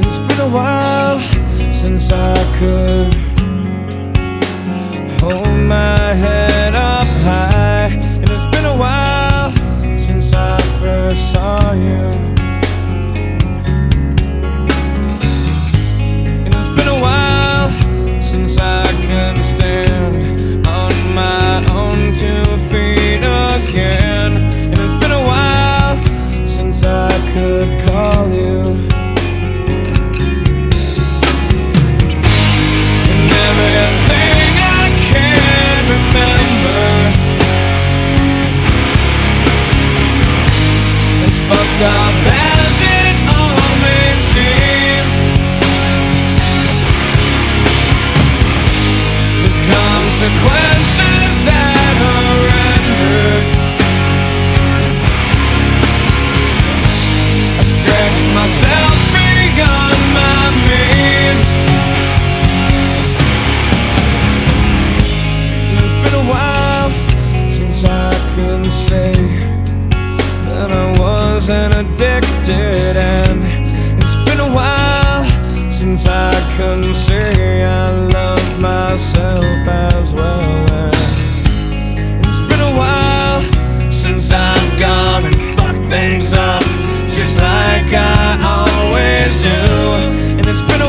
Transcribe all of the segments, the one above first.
It's been a while since I could hold my head. the consequences that are. I stretched myself beyond my means. It's been a while since I can say wasn't addicted and it's been a while since I couldn't say I love myself as well. And it's been a while since I've gone and fucked things up just like I always do. And it's been a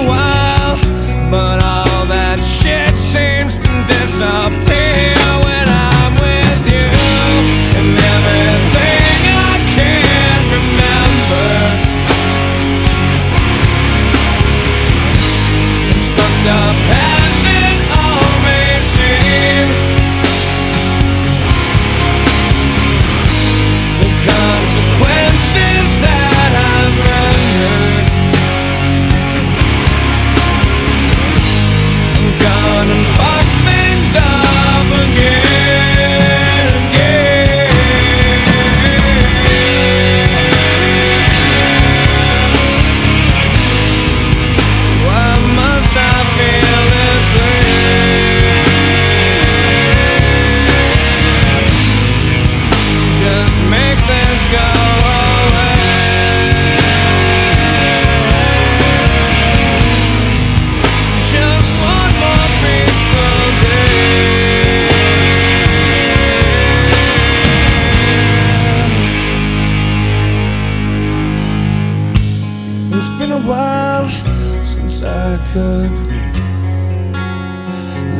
I could.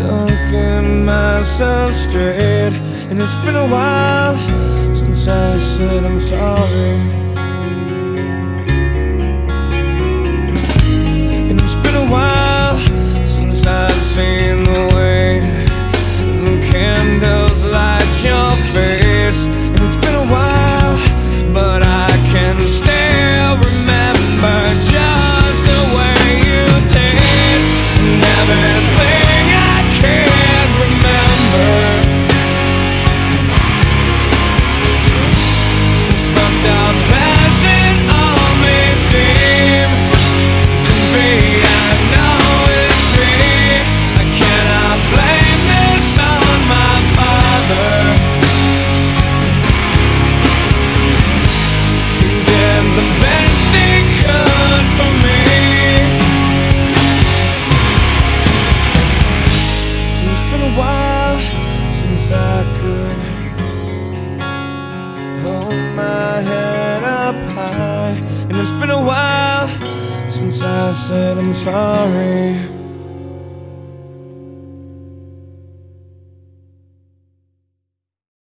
Looking myself straight, and it's been a while since I said I'm sorry. good. Hold my head up high, and it's been a while since I said I'm sorry.